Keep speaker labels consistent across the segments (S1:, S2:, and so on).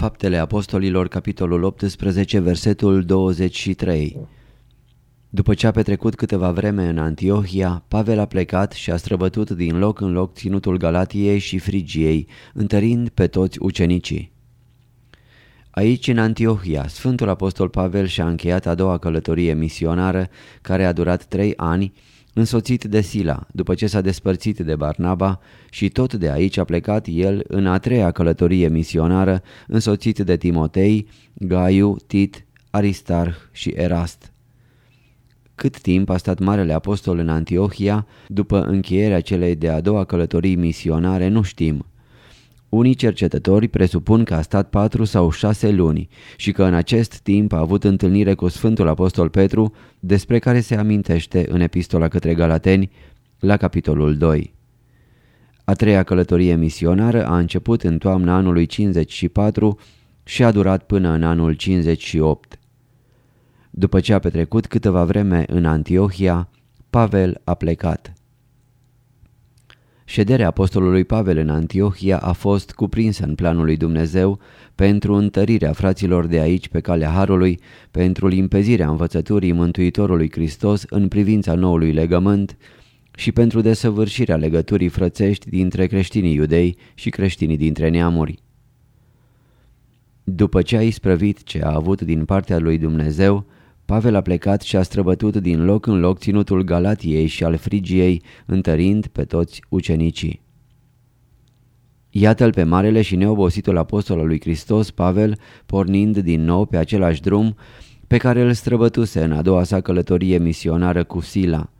S1: Faptele Apostolilor, capitolul 18, versetul 23 După ce a petrecut câteva vreme în Antiohia, Pavel a plecat și a străbătut din loc în loc ținutul Galatiei și Frigiei, întărind pe toți ucenicii. Aici, în Antiohia, Sfântul Apostol Pavel și-a încheiat a doua călătorie misionară, care a durat trei ani, însoțit de Sila, după ce s-a despărțit de Barnaba și tot de aici a plecat el în a treia călătorie misionară, însoțit de Timotei, Gaiu, Tit, Aristarh și Erast. Cât timp a stat Marele Apostol în Antiohia, după încheierea celei de-a doua călătorii misionare, nu știm. Unii cercetători presupun că a stat patru sau șase luni și că în acest timp a avut întâlnire cu Sfântul Apostol Petru, despre care se amintește în epistola către Galateni, la capitolul 2. A treia călătorie misionară a început în toamna anului 54 și a durat până în anul 58. După ce a petrecut câteva vreme în Antiohia, Pavel a plecat. Șederea apostolului Pavel în Antiohia a fost cuprinsă în planul lui Dumnezeu pentru întărirea fraților de aici pe calea Harului, pentru limpezirea învățăturii Mântuitorului Hristos în privința noului legământ și pentru desăvârșirea legăturii frățești dintre creștinii iudei și creștinii dintre neamuri. După ce a isprăvit ce a avut din partea lui Dumnezeu, Pavel a plecat și a străbătut din loc în loc ținutul Galatiei și al Frigiei, întărind pe toți ucenicii. Iată-l pe marele și neobositul apostol al lui Hristos, Pavel, pornind din nou pe același drum pe care îl străbătuse în a doua sa călătorie misionară cu Sila.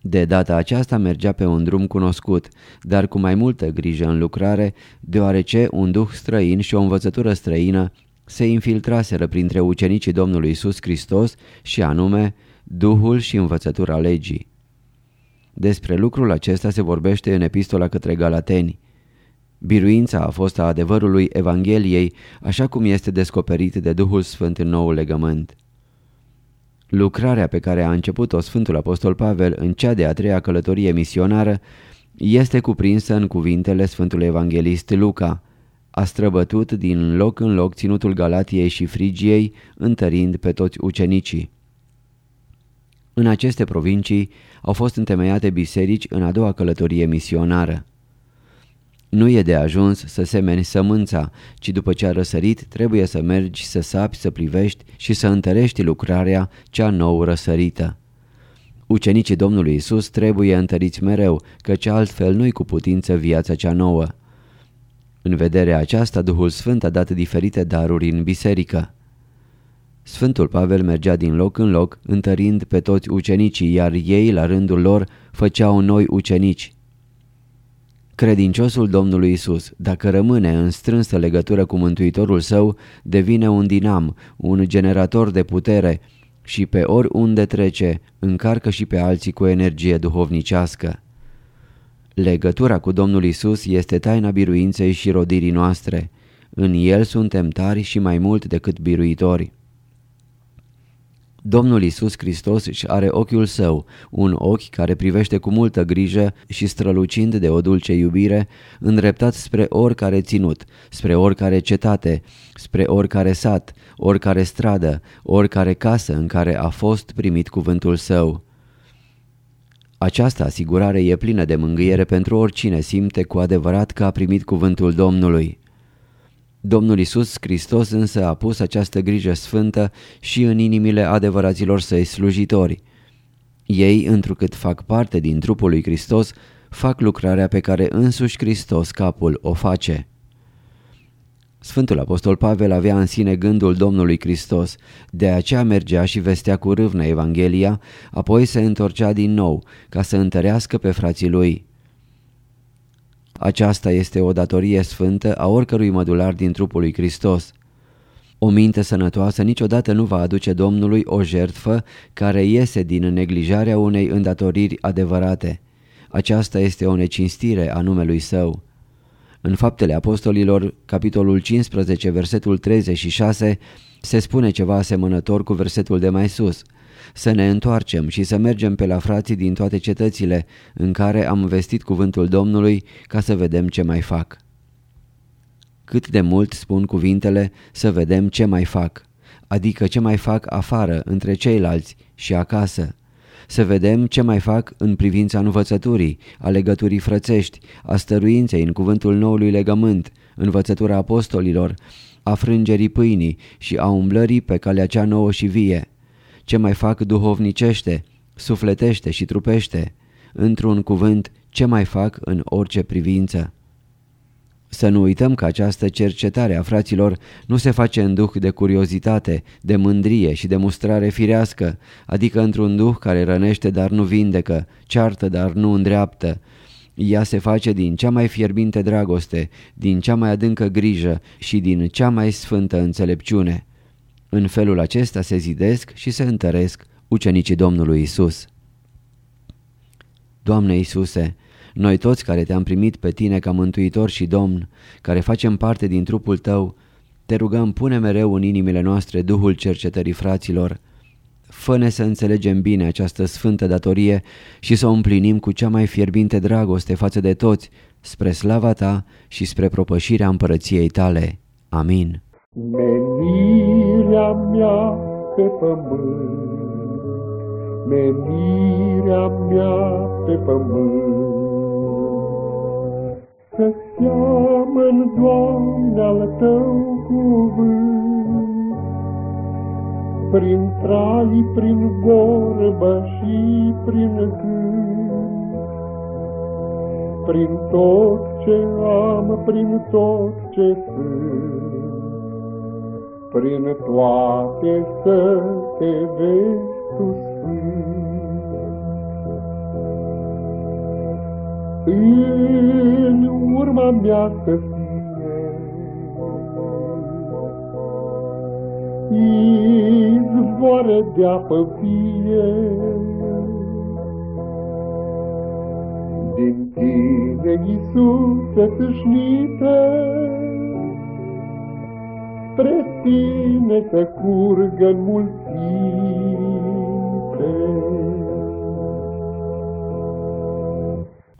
S1: De data aceasta mergea pe un drum cunoscut, dar cu mai multă grijă în lucrare, deoarece un duh străin și o învățătură străină se infiltraseră printre ucenicii Domnului Isus Hristos și anume Duhul și învățătura legii. Despre lucrul acesta se vorbește în epistola către Galateni. Biruința a fost a adevărului Evangheliei, așa cum este descoperit de Duhul Sfânt în nou legământ. Lucrarea pe care a început-o Sfântul Apostol Pavel în cea de-a treia călătorie misionară este cuprinsă în cuvintele Sfântului Evanghelist Luca – a străbătut din loc în loc ținutul Galatiei și Frigiei, întărind pe toți ucenicii. În aceste provincii au fost întemeiate biserici în a doua călătorie misionară. Nu e de ajuns să semeni sămânța, ci după ce a răsărit trebuie să mergi, să sapi, să privești și să întărești lucrarea cea nou răsărită. Ucenicii Domnului Isus trebuie întăriți mereu, căci altfel nu-i cu putință viața cea nouă. În vederea aceasta, Duhul Sfânt a dat diferite daruri în biserică. Sfântul Pavel mergea din loc în loc, întărind pe toți ucenicii, iar ei, la rândul lor, făceau noi ucenici. Credinciosul Domnului Isus, dacă rămâne în strânsă legătură cu Mântuitorul său, devine un dinam, un generator de putere și pe oriunde trece, încarcă și pe alții cu energie duhovnicească. Legătura cu Domnul Isus este taina biruinței și rodirii noastre. În El suntem tari și mai mult decât biruitori. Domnul Isus Hristos își are ochiul său, un ochi care privește cu multă grijă și strălucind de o dulce iubire, îndreptat spre oricare ținut, spre oricare cetate, spre oricare sat, oricare stradă, oricare casă în care a fost primit cuvântul său. Această asigurare e plină de mângâiere pentru oricine simte cu adevărat că a primit cuvântul Domnului. Domnul Isus Hristos însă a pus această grijă sfântă și în inimile adevăraților săi slujitori. Ei, întrucât fac parte din trupul lui Hristos, fac lucrarea pe care însuși Hristos, capul, o face. Sfântul Apostol Pavel avea în sine gândul Domnului Hristos, de aceea mergea și vestea cu râvnă Evanghelia, apoi se întorcea din nou ca să întărească pe frații lui. Aceasta este o datorie sfântă a oricărui mădular din trupul lui Hristos. O minte sănătoasă niciodată nu va aduce Domnului o jertfă care iese din neglijarea unei îndatoriri adevărate. Aceasta este o necinstire a numelui său. În Faptele Apostolilor, capitolul 15, versetul 36, se spune ceva asemănător cu versetul de mai sus. Să ne întoarcem și să mergem pe la frații din toate cetățile în care am vestit cuvântul Domnului ca să vedem ce mai fac. Cât de mult spun cuvintele să vedem ce mai fac, adică ce mai fac afară, între ceilalți și acasă să vedem ce mai fac în privința învățăturii, a legăturii frățești, a stăruinței în cuvântul noului legământ, învățătura apostolilor, a frângerii pâinii și a umblării pe calea cea nouă și vie. Ce mai fac duhovnicește, sufletește și trupește, într-un cuvânt ce mai fac în orice privință. Să nu uităm că această cercetare a fraților nu se face în duh de curiozitate, de mândrie și de mustrare firească, adică într-un duh care rănește dar nu vindecă, ceartă dar nu îndreaptă. Ea se face din cea mai fierbinte dragoste, din cea mai adâncă grijă și din cea mai sfântă înțelepciune. În felul acesta se zidesc și se întăresc ucenicii Domnului Isus. Doamne Isuse, noi toți care te-am primit pe tine ca mântuitor și domn, care facem parte din trupul tău, te rugăm pune mereu în inimile noastre Duhul cercetării fraților. Fă-ne să înțelegem bine această sfântă datorie și să o împlinim cu cea mai fierbinte dragoste față de toți, spre slava ta și spre propășirea împărăției tale. Amin.
S2: Menirea mea pe pământ, menirea mea pe pământ, să seamăn, Doamne, al Tău cuvânt. Prin trai, prin vorbă și prin gând, Prin tot ce am, prin tot ce sunt, Prin toate să te vezi tu sfânt. În urma mea să fie. Izvoare de apă vie, din tine, Iisuse, tâșnite, spre tine să curgă în mulțime.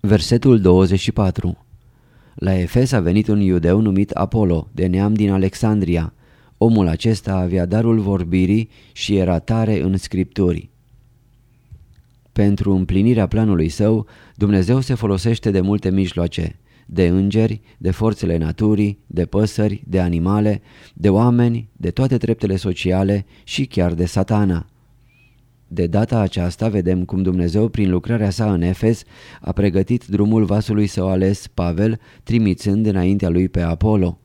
S1: Versetul 24 La Efes a venit un iudeu numit Apollo, de neam din Alexandria. Omul acesta avea darul vorbirii și era tare în scripturi. Pentru împlinirea planului său, Dumnezeu se folosește de multe mijloace, de îngeri, de forțele naturii, de păsări, de animale, de oameni, de toate treptele sociale și chiar de satana. De data aceasta vedem cum Dumnezeu, prin lucrarea sa în Efes, a pregătit drumul vasului său ales, Pavel, trimițând înaintea lui pe Apollo.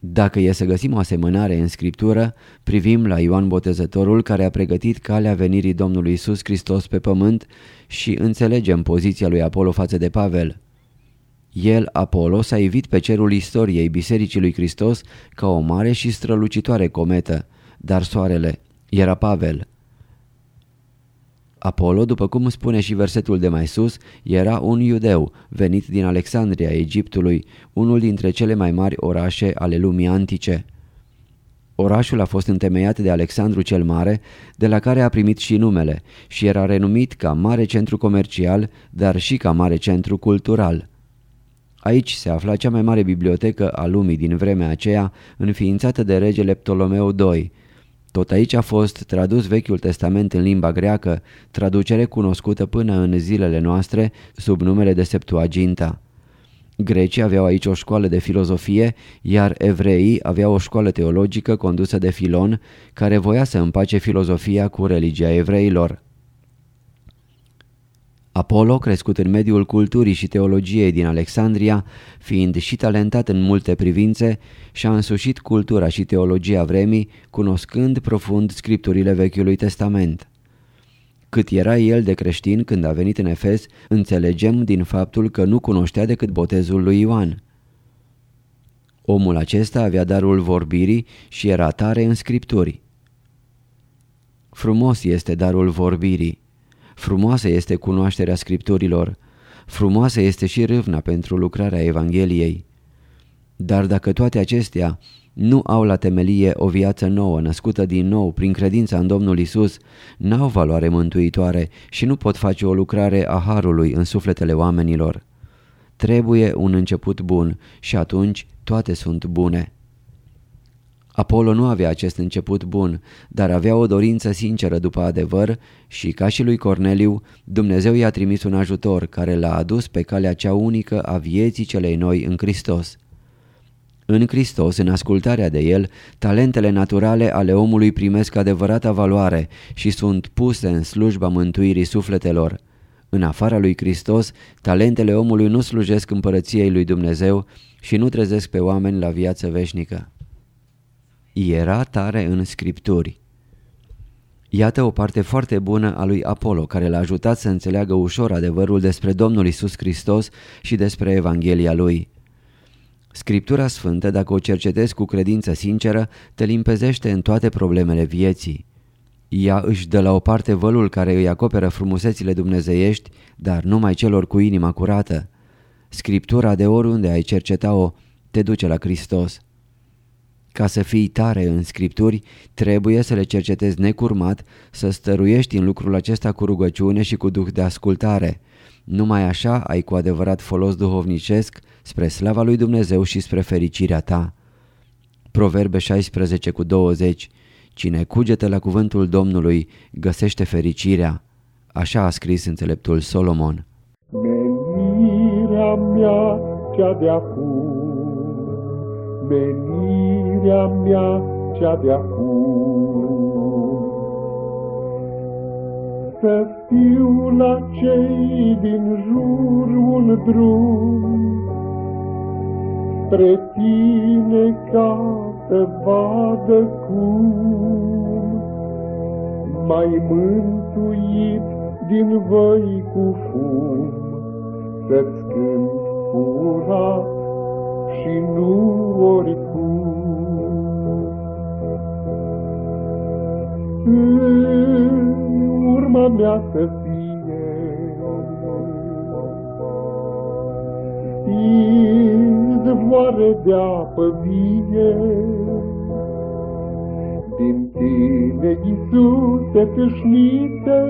S1: Dacă e să găsim o asemănare în Scriptură, privim la Ioan Botezătorul care a pregătit calea venirii Domnului Isus Hristos pe pământ și înțelegem poziția lui Apollo față de Pavel. El, Apollo, s-a evit pe cerul istoriei Bisericii lui Hristos ca o mare și strălucitoare cometă, dar soarele era Pavel. Apollo, după cum spune și versetul de mai sus, era un iudeu venit din Alexandria, Egiptului, unul dintre cele mai mari orașe ale lumii antice. Orașul a fost întemeiat de Alexandru cel Mare, de la care a primit și numele și era renumit ca mare centru comercial, dar și ca mare centru cultural. Aici se afla cea mai mare bibliotecă a lumii din vremea aceea, înființată de regele Ptolomeu II, tot aici a fost tradus Vechiul Testament în limba greacă, traducere cunoscută până în zilele noastre sub numele de Septuaginta. Grecii aveau aici o școală de filozofie, iar evreii aveau o școală teologică condusă de Filon, care voia să împace filozofia cu religia evreilor. Apollo, crescut în mediul culturii și teologiei din Alexandria, fiind și talentat în multe privințe, și-a însușit cultura și teologia vremii, cunoscând profund scripturile Vechiului Testament. Cât era el de creștin când a venit în Efes, înțelegem din faptul că nu cunoștea decât botezul lui Ioan. Omul acesta avea darul vorbirii și era tare în scripturi. Frumos este darul vorbirii. Frumoasă este cunoașterea scripturilor. Frumoasă este și râvna pentru lucrarea Evangheliei. Dar dacă toate acestea nu au la temelie o viață nouă, născută din nou prin credința în Domnul Isus, n-au valoare mântuitoare și nu pot face o lucrare a Harului în sufletele oamenilor. Trebuie un început bun și atunci toate sunt bune. Apollo nu avea acest început bun, dar avea o dorință sinceră după adevăr și, ca și lui Corneliu, Dumnezeu i-a trimis un ajutor care l-a adus pe calea cea unică a vieții celei noi în Hristos. În Hristos, în ascultarea de El, talentele naturale ale omului primesc adevărata valoare și sunt puse în slujba mântuirii sufletelor. În afara lui Hristos, talentele omului nu slujesc împărăției lui Dumnezeu și nu trezesc pe oameni la viață veșnică. Era tare în scripturi. Iată o parte foarte bună a lui Apollo, care l-a ajutat să înțeleagă ușor adevărul despre Domnul Isus Hristos și despre Evanghelia lui. Scriptura Sfântă, dacă o cercetezi cu credință sinceră, te limpezește în toate problemele vieții. Ea își dă la o parte vălul care îi acoperă frumusețile dumnezeiești, dar numai celor cu inima curată. Scriptura de oriunde ai cerceta-o te duce la Hristos. Ca să fii tare în scripturi, trebuie să le cercetezi necurmat, să stăruiești în lucrul acesta cu rugăciune și cu duh de ascultare. Numai așa ai cu adevărat folos duhovnicesc spre slava lui Dumnezeu și spre fericirea ta. Proverbe 16 cu 20 Cine cugetă la cuvântul Domnului găsește fericirea. Așa a scris înțeleptul Solomon.
S2: Menirea mea cea de acum, menirea mea cea de acum, să fiu la cei din jur un drum, spre tine ca să vadă cum. Mai mântuit din voi cu fum, să-ți cânt curat și nu oricum. În urma mea să izvoare de apă vie. Din tine, Iisuse, tâșnite,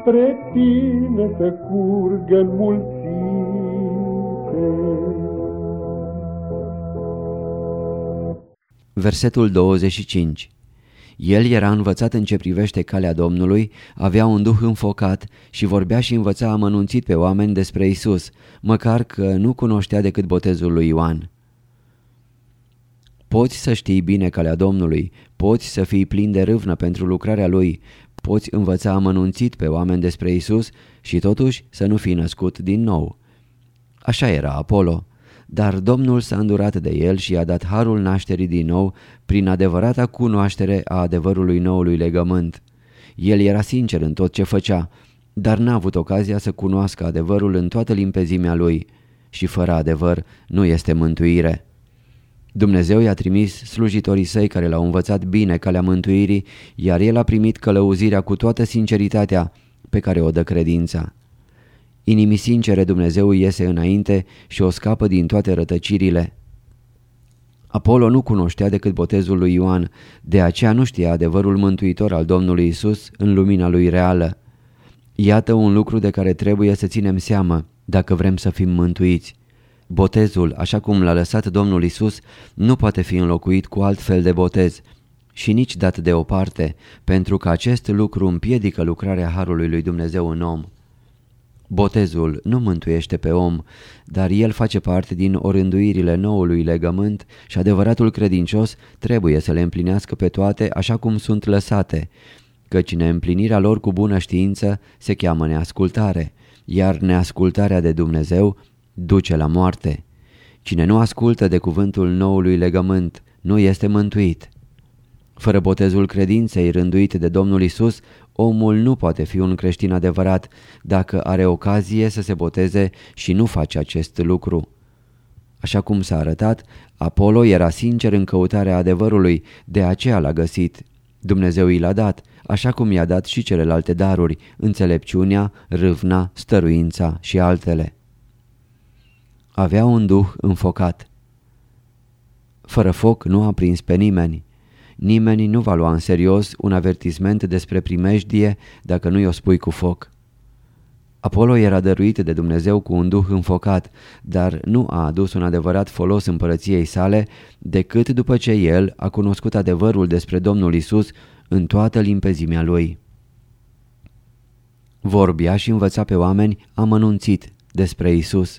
S2: spre tine să curgă mulțite.
S1: Versetul 25 el era învățat în ce privește calea Domnului, avea un duh înfocat și vorbea și învăța amănunțit pe oameni despre Isus, măcar că nu cunoștea decât botezul lui Ioan. Poți să știi bine calea Domnului, poți să fii plin de râvnă pentru lucrarea Lui, poți învăța amănunțit pe oameni despre Isus și totuși să nu fii născut din nou. Așa era Apollo. Dar Domnul s-a îndurat de el și i-a dat harul nașterii din nou prin adevărata cunoaștere a adevărului noului legământ. El era sincer în tot ce făcea, dar n-a avut ocazia să cunoască adevărul în toată limpezimea lui și fără adevăr nu este mântuire. Dumnezeu i-a trimis slujitorii săi care l-au învățat bine calea mântuirii, iar el a primit călăuzirea cu toată sinceritatea pe care o dă credința. Inimii sincere Dumnezeu iese înainte și o scapă din toate rătăcirile. Apollo nu cunoștea decât botezul lui Ioan, de aceea nu știa adevărul mântuitor al Domnului Isus în lumina lui reală. Iată un lucru de care trebuie să ținem seamă dacă vrem să fim mântuiți. Botezul, așa cum l-a lăsat Domnul Isus, nu poate fi înlocuit cu alt fel de botez și nici dat deoparte, pentru că acest lucru împiedică lucrarea Harului lui Dumnezeu în om. Botezul nu mântuiește pe om, dar el face parte din orânduirile noului legământ și adevăratul credincios trebuie să le împlinească pe toate așa cum sunt lăsate, căci neîmplinirea lor cu bună știință se cheamă neascultare, iar neascultarea de Dumnezeu duce la moarte. Cine nu ascultă de cuvântul noului legământ nu este mântuit. Fără botezul credinței rânduit de Domnul Isus, omul nu poate fi un creștin adevărat dacă are ocazie să se boteze și nu face acest lucru. Așa cum s-a arătat, Apollo era sincer în căutarea adevărului, de aceea l-a găsit. Dumnezeu i l-a dat, așa cum i-a dat și celelalte daruri, înțelepciunea, râvna, stăruința și altele. Avea un duh înfocat. Fără foc nu a prins pe nimeni. Nimeni nu va lua în serios un avertisment despre primejdie dacă nu i-o spui cu foc. Apollo era dăruit de Dumnezeu cu un duh înfocat, dar nu a adus un adevărat folos împărăției sale decât după ce el a cunoscut adevărul despre Domnul Isus în toată limpezimea lui. Vorbia și învăța pe oameni amănunțit despre Isus.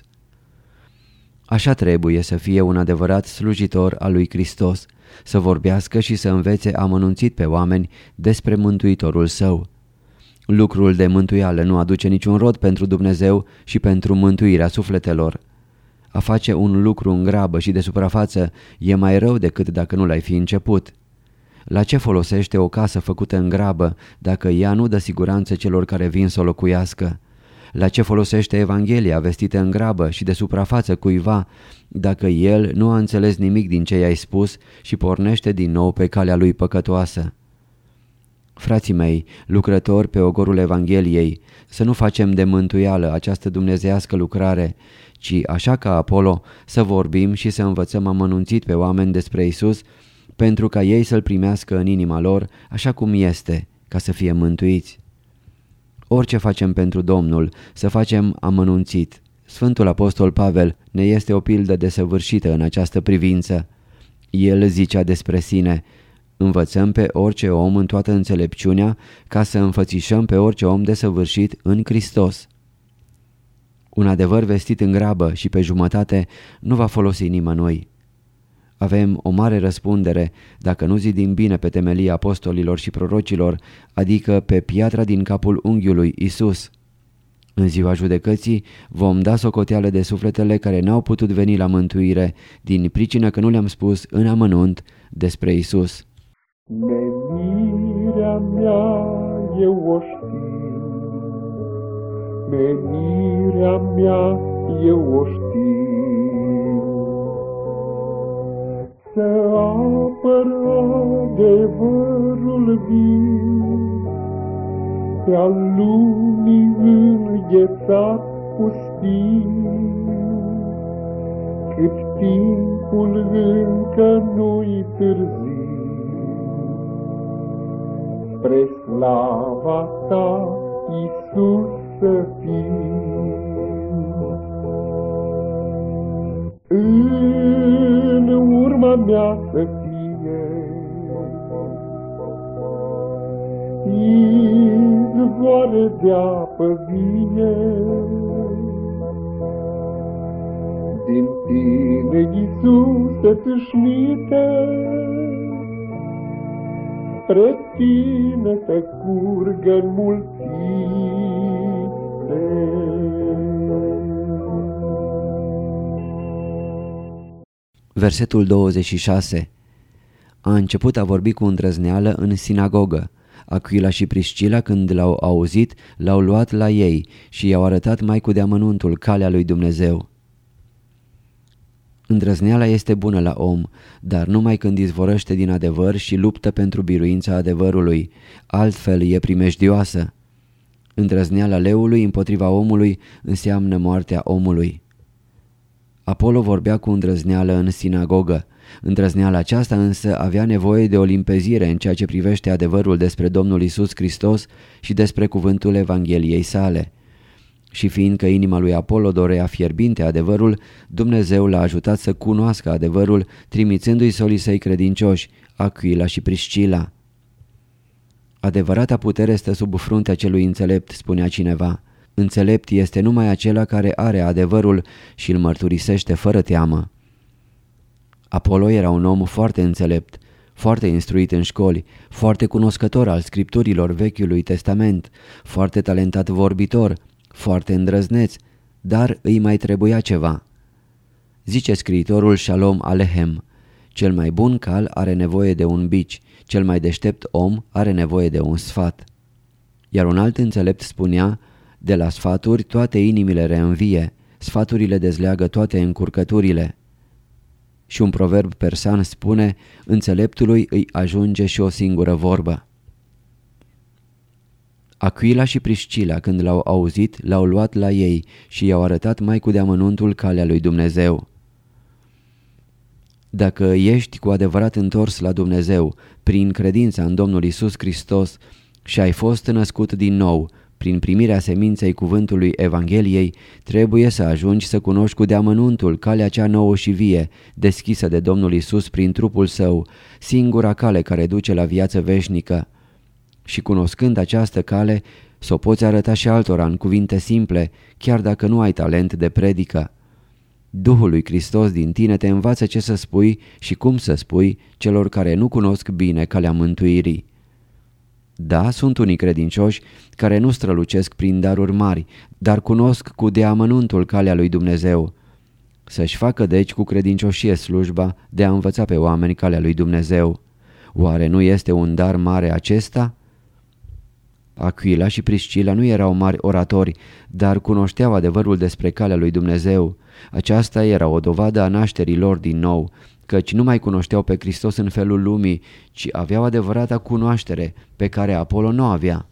S1: Așa trebuie să fie un adevărat slujitor al lui Hristos, să vorbească și să învețe amănunțit pe oameni despre Mântuitorul său. Lucrul de mântuială nu aduce niciun rod pentru Dumnezeu și pentru mântuirea sufletelor. A face un lucru în grabă și de suprafață e mai rău decât dacă nu l-ai fi început. La ce folosește o casă făcută în grabă dacă ea nu dă siguranță celor care vin să o locuiască? La ce folosește Evanghelia vestită în grabă și de suprafață cuiva dacă el nu a înțeles nimic din ce i-ai spus și pornește din nou pe calea lui păcătoasă? Frații mei, lucrători pe ogorul Evangheliei, să nu facem de mântuială această dumnezeiască lucrare, ci așa ca Apollo să vorbim și să învățăm amănunțit pe oameni despre Isus, pentru ca ei să-L primească în inima lor așa cum este, ca să fie mântuiți. Orice facem pentru Domnul, să facem amănunțit. Sfântul Apostol Pavel ne este o pildă desăvârșită în această privință. El zicea despre sine, învățăm pe orice om în toată înțelepciunea ca să înfățișăm pe orice om desăvârșit în Hristos. Un adevăr vestit în grabă și pe jumătate nu va folosi nimănui. Avem o mare răspundere dacă nu zidim bine pe temelia apostolilor și prorocilor, adică pe piatra din capul unghiului Isus. În ziua judecății vom da socoteală de sufletele care n-au putut veni la mântuire din pricină că nu le-am spus în amănunt despre Isus.
S2: Menirea mea eu o știu, menirea mea eu o știu, să apăr adevărul viu, pe-al lumii înghețat pustiu, cât timpul încă nu-i târziu spre slava ta, Iisus, să fiu. În urma mea să fie izvoare de apă vie, din tine, Iisuse, tâșnite, spre tine să curgă în
S1: Versetul 26 A început a vorbi cu îndrăzneală în sinagogă. Aquila și Priscila, când l-au auzit, l-au luat la ei și i-au arătat mai cu deamănuntul calea lui Dumnezeu. Îndrăzneala este bună la om, dar numai când izvorăște din adevăr și luptă pentru biruința adevărului, altfel e primejdioasă. Îndrăzneala leului împotriva omului înseamnă moartea omului. Apollo vorbea cu îndrăzneală în sinagogă. Îndrăzneala aceasta însă avea nevoie de o limpezire în ceea ce privește adevărul despre Domnul Isus Hristos și despre cuvântul Evangheliei sale. Și fiindcă inima lui Apollo dorea fierbinte adevărul, Dumnezeu l-a ajutat să cunoască adevărul, trimițându-i solii săi credincioși, Aquila și Priscila. Adevărata putere stă sub fruntea celui înțelept, spunea cineva. Înțelept este numai acela care are adevărul și îl mărturisește fără teamă. Apollo era un om foarte înțelept, foarte instruit în școli, foarte cunoscător al scripturilor Vechiului Testament, foarte talentat vorbitor, foarte îndrăzneț, dar îi mai trebuia ceva. Zice scriitorul Shalom Alehem, cel mai bun cal are nevoie de un bici, cel mai deștept om are nevoie de un sfat. Iar un alt înțelept spunea, de la sfaturi toate inimile reînvie, sfaturile dezleagă toate încurcăturile. Și un proverb persan spune, înțeleptului îi ajunge și o singură vorbă. Aquila și Priscila, când l-au auzit, l-au luat la ei și i-au arătat mai cu deamănuntul calea lui Dumnezeu. Dacă ești cu adevărat întors la Dumnezeu, prin credința în Domnul Isus Hristos și ai fost născut din nou, prin primirea seminței cuvântului Evangheliei, trebuie să ajungi să cunoști cu deamănuntul calea cea nouă și vie, deschisă de Domnul Isus prin trupul său, singura cale care duce la viață veșnică. Și cunoscând această cale, să o poți arăta și altora în cuvinte simple, chiar dacă nu ai talent de predică. Duhul lui Hristos din tine te învață ce să spui și cum să spui celor care nu cunosc bine calea mântuirii. Da, sunt unii credincioși care nu strălucesc prin daruri mari, dar cunosc cu deamănuntul calea lui Dumnezeu. Să-și facă deci cu credincioșie slujba de a învăța pe oameni calea lui Dumnezeu. Oare nu este un dar mare acesta? Aquila și Priscila nu erau mari oratori, dar cunoșteau adevărul despre calea lui Dumnezeu. Aceasta era o dovadă a nașterii lor din nou, căci nu mai cunoșteau pe Hristos în felul lumii, ci aveau adevărata cunoaștere pe care Apollo nu avea.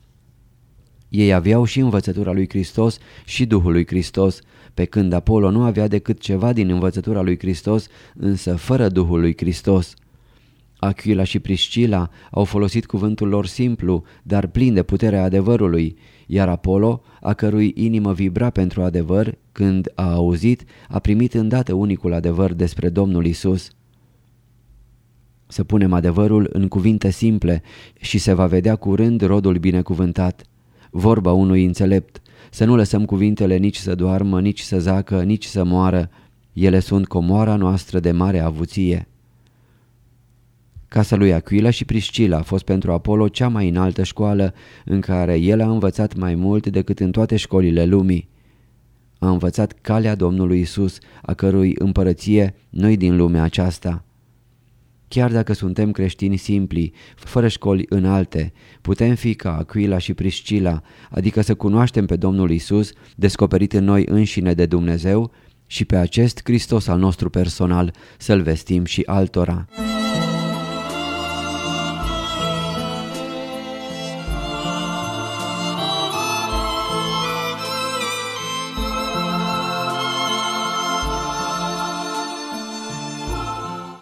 S1: Ei aveau și învățătura lui Hristos și Duhul lui Hristos, pe când Apollo nu avea decât ceva din învățătura lui Hristos, însă fără Duhul lui Hristos. Achila și Priscila au folosit cuvântul lor simplu, dar plin de puterea adevărului, iar Apollo, a cărui inimă vibra pentru adevăr, când a auzit, a primit îndată unicul adevăr despre Domnul Isus. Să punem adevărul în cuvinte simple și se va vedea curând rodul binecuvântat. Vorba unui înțelept, să nu lăsăm cuvintele nici să doarmă, nici să zacă, nici să moară. Ele sunt comoara noastră de mare avuție. Casa lui Aquila și Priscila a fost pentru Apollo cea mai înaltă școală în care el a învățat mai mult decât în toate școlile lumii. A învățat calea Domnului Isus, a cărui împărăție noi din lumea aceasta. Chiar dacă suntem creștini simpli, fără școli înalte, putem fi ca Aquila și Priscila, adică să cunoaștem pe Domnul Isus, descoperit în noi înșine de Dumnezeu, și pe acest Hristos al nostru personal să-L vestim și altora.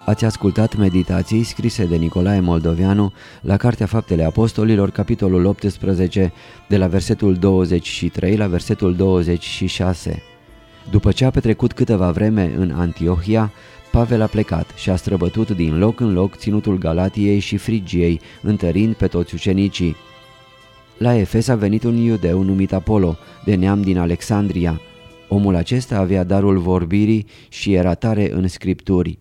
S1: Ați ascultat meditații scrise de Nicolae Moldovianu la Cartea Faptele Apostolilor, capitolul 18, de la versetul 23 la versetul 26. După ce a petrecut câteva vreme în Antiohia, Pavel a plecat și a străbătut din loc în loc ținutul Galatiei și Frigiei, întărind pe toți ucenicii. La Efes a venit un iudeu numit Apollo, de neam din Alexandria. Omul acesta avea darul vorbirii și era tare în scripturi.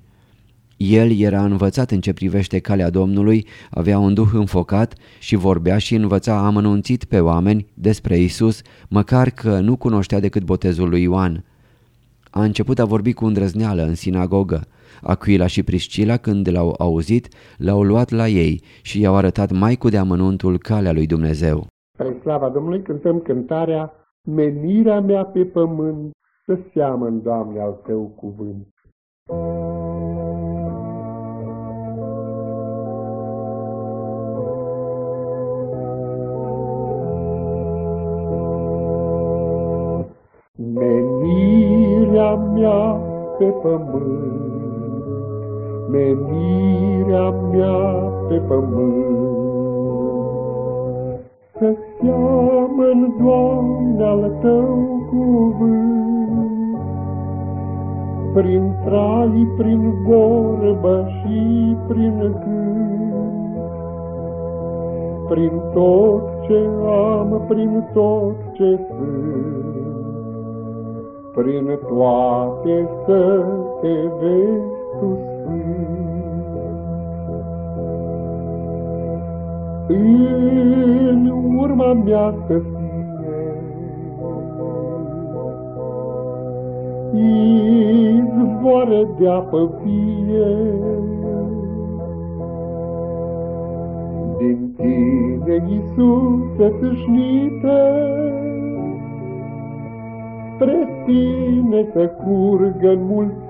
S1: El era învățat în ce privește calea Domnului, avea un duh înfocat și vorbea și învăța amănunțit pe oameni despre Isus, măcar că nu cunoștea decât botezul lui Ioan. A început a vorbi cu îndrăzneală în sinagogă. Aquila și Priscila, când l-au auzit, l-au luat la ei și i-au arătat mai cu deamănuntul calea lui Dumnezeu.
S2: Spre slava Domnului cântăm cântarea Menirea mea pe pământ să seamăn, Doamne, al Tău cuvânt. Menirea mea pe pământ, menirea mea pe pământ, Să seamăn, Doamne, al Tău cuvânt, Prin trai, prin vorbă și prin gând, Prin tot ce am prin tot ce sunt, prin toate să te vezi tu În urma mea să fie izvoare de apă vie, din tine, Iisuse, tâșnite, spre tine să curgă în mulțime.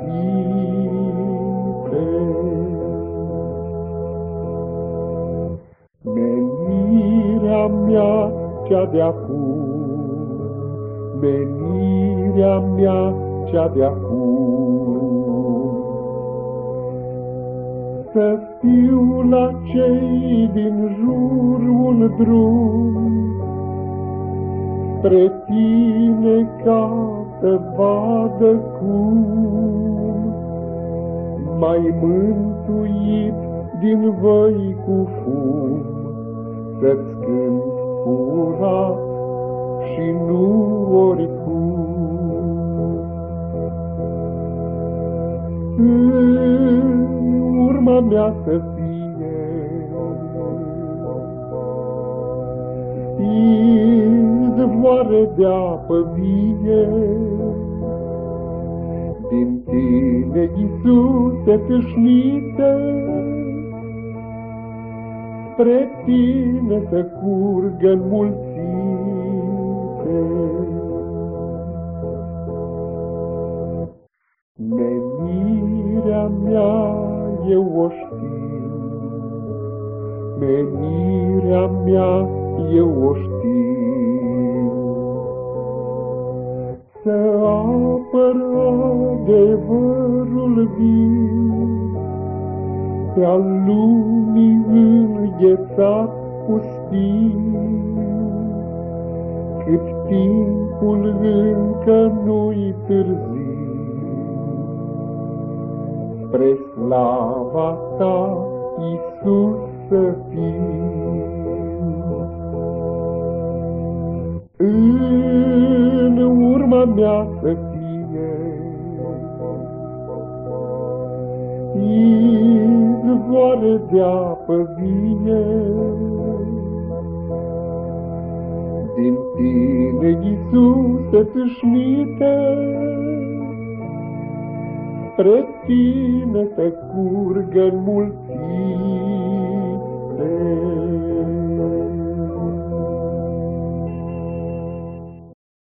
S2: Menirea mea cea de acum, menirea mea cea de acum, să fiu la cei din jur un drum, spre tine ca să vadă cum mai mântuit din voi cu fum, să-ți cânt curat și nu oricum. În urma mea să izvoare de apă vie. Din tine, Iisuse, tâșnite, spre tine să curgă în mulțime. Menirea mea eu o știu, menirea mea eu o știu. Să apăr adevărul viu, pe-al lumii înghețat pustiu, cât timpul încă nu-i târziu. Spre slava ta, Iisus, să fiu. Urma mea să fie izvoare de apă vie. Din tine, Iisuse, tâșnite, spre tine să curgă în mulțime.